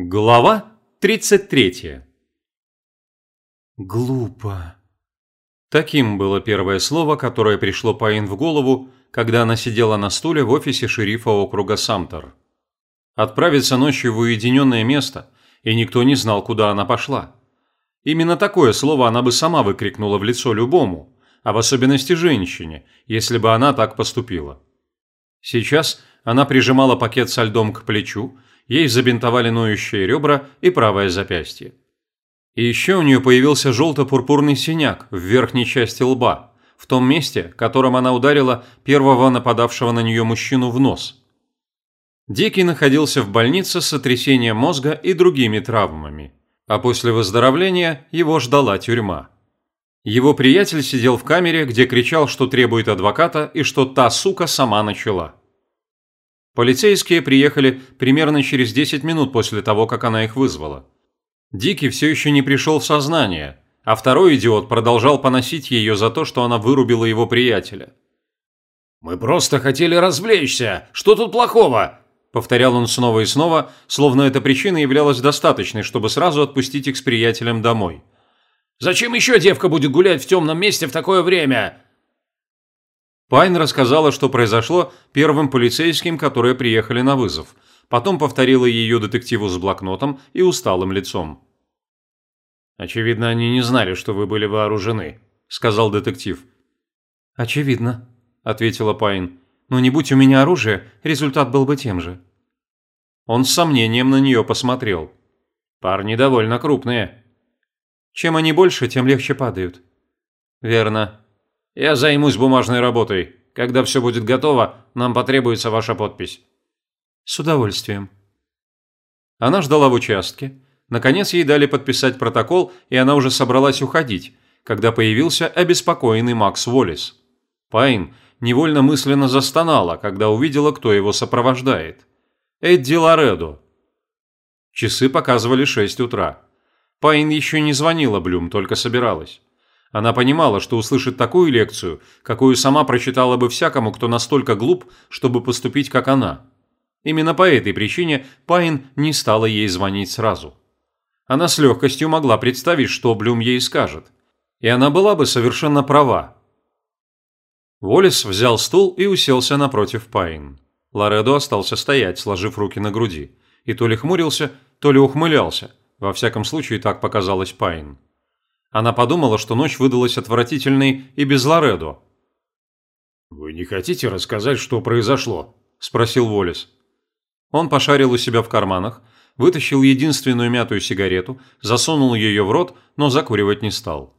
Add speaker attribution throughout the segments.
Speaker 1: Глава 33
Speaker 2: Глупо.
Speaker 1: Таким было первое слово, которое пришло Пайн в голову, когда она сидела на стуле в офисе шерифа округа Самтер. Отправиться ночью в уединенное место, и никто не знал, куда она пошла. Именно такое слово она бы сама выкрикнула в лицо любому, а в особенности женщине, если бы она так поступила. Сейчас она прижимала пакет со льдом к плечу, ей забинтовали ноющие ребра и правое запястье. И еще у нее появился желто-пурпурный синяк в верхней части лба, в том месте, которым она ударила первого нападавшего на нее мужчину в нос. Дикий находился в больнице с сотрясением мозга и другими травмами, а после выздоровления его ждала тюрьма. Его приятель сидел в камере, где кричал, что требует адвоката и что та сука сама начала. Полицейские приехали примерно через 10 минут после того, как она их вызвала. Дикий все еще не пришел в сознание, а второй идиот продолжал поносить ее за то, что она вырубила его приятеля.
Speaker 3: «Мы просто хотели развлечься. Что тут плохого?»
Speaker 1: Повторял он снова и снова, словно эта причина являлась достаточной, чтобы сразу отпустить их с приятелем домой.
Speaker 3: «Зачем еще девка будет гулять в темном месте в такое время?»
Speaker 1: Пайн рассказала, что произошло первым полицейским, которые приехали на вызов. Потом повторила ее детективу с блокнотом и усталым лицом.
Speaker 3: «Очевидно, они не знали, что вы были вооружены», – сказал детектив.
Speaker 2: «Очевидно», – ответила Пайн. «Но не будь у меня оружия, результат был бы тем же».
Speaker 1: Он с сомнением на нее посмотрел.
Speaker 3: «Парни довольно крупные».
Speaker 2: «Чем они больше, тем легче падают».
Speaker 1: «Верно»,
Speaker 3: я займусь бумажной работой. Когда все будет готово, нам потребуется ваша подпись».
Speaker 2: «С удовольствием».
Speaker 1: Она ждала в участке. Наконец ей дали подписать протокол, и она уже собралась уходить, когда появился обеспокоенный Макс Уоллес. Пайн невольно мысленно застонала, когда увидела, кто его сопровождает. Эдди Лоредо. Часы показывали 6 утра. Пайн еще не звонила Блюм, только собиралась. Она понимала, что услышит такую лекцию, какую сама прочитала бы всякому, кто настолько глуп, чтобы поступить как она. Именно по этой причине Пайн не стала ей звонить сразу. Она с легкостью могла представить, что Блюм ей скажет. И она была бы совершенно права. Уоллис взял стул и уселся напротив Пайн. Ларедо остался стоять, сложив руки на груди. И то ли хмурился, то ли ухмылялся. Во всяком случае, так показалось Пайн. Она подумала, что ночь выдалась отвратительной и без Лоредо.
Speaker 3: «Вы не хотите рассказать, что произошло?»
Speaker 1: – спросил Волис. Он пошарил у себя в карманах, вытащил единственную мятую сигарету, засунул ее в рот, но закуривать не стал.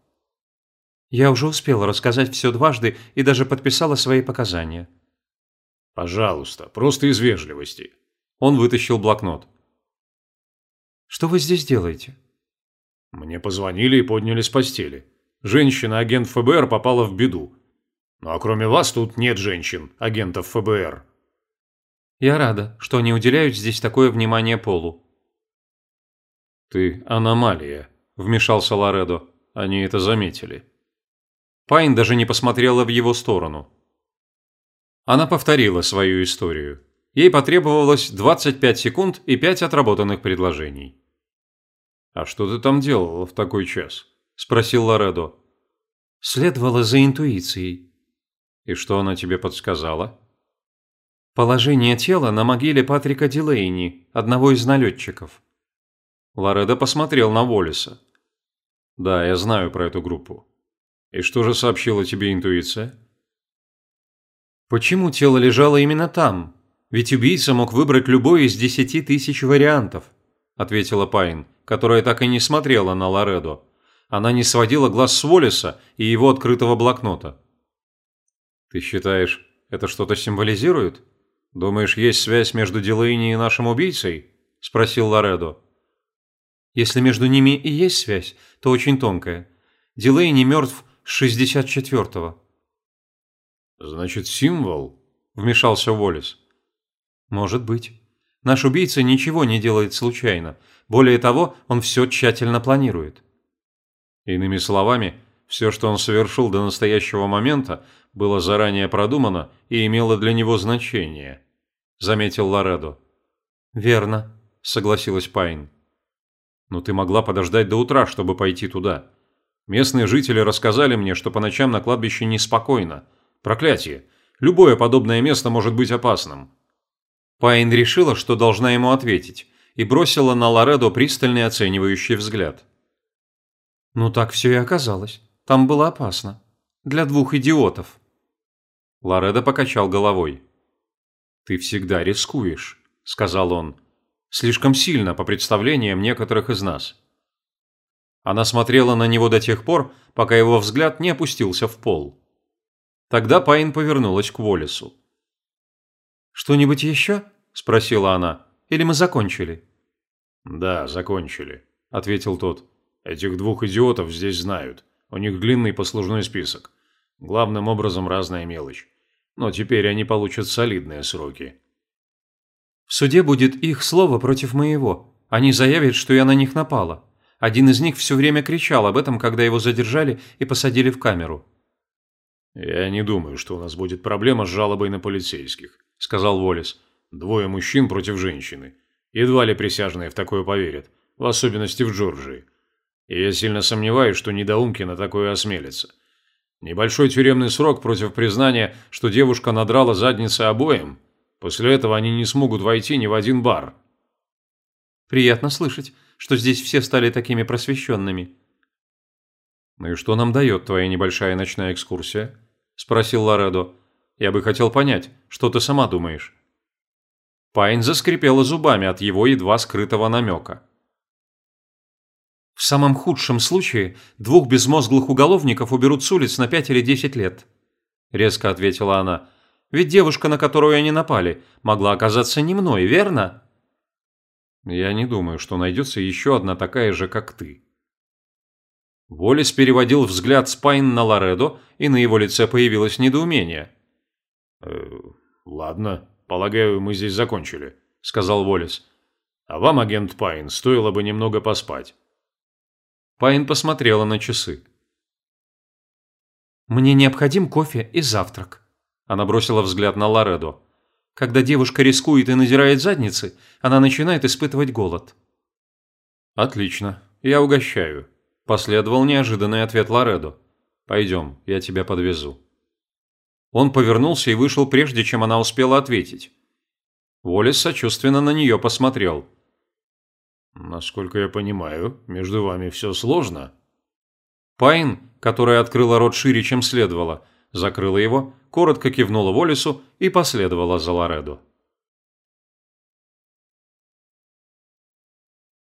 Speaker 2: «Я уже успела рассказать все дважды и даже подписала свои показания».
Speaker 3: «Пожалуйста, просто из вежливости».
Speaker 1: Он вытащил блокнот.
Speaker 2: «Что вы здесь делаете?»
Speaker 3: Мне позвонили и подняли с постели. Женщина-агент ФБР попала в беду. Ну а кроме вас тут нет женщин, агентов ФБР.
Speaker 2: Я рада, что они уделяют здесь такое внимание Полу.
Speaker 1: Ты аномалия, вмешался Лоредо. Они это заметили. Пайн даже не посмотрела в его сторону. Она повторила свою историю. Ей потребовалось 25 секунд и 5 отработанных предложений. «А что ты там делала в такой час?» – спросил Лоредо.
Speaker 2: «Следовала за интуицией».
Speaker 1: «И что она тебе подсказала?»
Speaker 2: «Положение тела на могиле Патрика Дилейни, одного из налетчиков».
Speaker 1: Лоредо посмотрел на Волиса. «Да, я знаю про эту группу. И что же сообщила тебе интуиция?»
Speaker 2: «Почему тело лежало именно там? Ведь убийца мог выбрать любой из десяти тысяч вариантов», – ответила Пайн которая так и не смотрела на Лоредо. Она не сводила глаз с Волиса и его открытого блокнота.
Speaker 1: «Ты считаешь, это что-то символизирует? Думаешь, есть связь между Дилейни и нашим убийцей?» – спросил Лоредо.
Speaker 2: «Если между ними и есть связь, то очень тонкая. Дилейни мертв с 64-го».
Speaker 1: «Значит, символ?» – вмешался Волис.
Speaker 2: «Может быть. Наш убийца ничего не делает случайно. Более того, он все тщательно планирует.
Speaker 1: Иными словами, все, что он совершил до настоящего момента, было заранее продумано и имело для него значение, заметил Лоредо.
Speaker 2: Верно. – согласилась Пайн. «Но ты могла подождать до утра, чтобы пойти туда. Местные жители рассказали мне, что по ночам на кладбище неспокойно. Проклятие! Любое подобное место может быть опасным». Пайн решила, что должна ему ответить, и бросила на Лоредо пристальный оценивающий взгляд. «Ну так все и оказалось. Там было опасно. Для двух идиотов». Лоредо покачал головой. «Ты всегда рискуешь», – сказал он. «Слишком сильно по представлениям некоторых из нас». Она смотрела на него до тех пор, пока его взгляд не опустился в пол. Тогда Пайн повернулась к Волесу. «Что-нибудь еще?» – спросила она. «Или мы закончили?»
Speaker 3: «Да, закончили», – ответил тот. «Этих двух идиотов здесь знают. У них длинный послужной список. Главным образом разная мелочь. Но теперь они получат солидные сроки».
Speaker 2: «В суде будет их слово против моего. Они заявят, что я на них напала. Один из них все время кричал об этом, когда его задержали и посадили в камеру».
Speaker 3: «Я не думаю, что у нас будет проблема с жалобой на полицейских», – сказал Волис. «Двое мужчин против женщины. Едва ли присяжные в такое поверят, в особенности в Джорджии. И я сильно сомневаюсь, что недоумки на такое осмелятся. Небольшой тюремный срок против признания, что девушка надрала задницы обоим. После этого они не смогут войти ни в один бар».
Speaker 2: «Приятно слышать, что здесь все стали такими просвещенными»,
Speaker 3: «Ну и что нам дает твоя небольшая ночная экскурсия?» – спросил Лоредо. «Я бы хотел понять, что ты сама думаешь?»
Speaker 2: Пайн заскрипела зубами от его едва скрытого намека. «В самом худшем случае двух безмозглых уголовников уберут с улиц на пять или десять лет», – резко ответила она. «Ведь девушка, на которую они напали, могла оказаться не мной, верно?»
Speaker 3: «Я не думаю, что найдется еще одна такая же, как ты»,
Speaker 2: Уоллис переводил взгляд с Пайн на Ларедо, и на его лице появилось недоумение.
Speaker 3: «Э, «Ладно, полагаю, мы здесь закончили», – сказал Волис. «А вам, агент Пайн, стоило бы немного поспать».
Speaker 2: Пайн посмотрела на часы. «Мне необходим кофе и завтрак», – она бросила взгляд на Лоредо. «Когда девушка рискует и надирает задницы, она начинает испытывать голод».
Speaker 3: «Отлично, я угощаю», Последовал неожиданный ответ Лоредо. «Пойдем, я тебя подвезу».
Speaker 2: Он повернулся и вышел, прежде чем она успела ответить. Уоллес сочувственно на нее посмотрел.
Speaker 3: «Насколько я понимаю, между вами все сложно?»
Speaker 2: Пайн, которая открыла рот шире, чем следовало, закрыла его, коротко кивнула Волесу и последовала за Лоредо.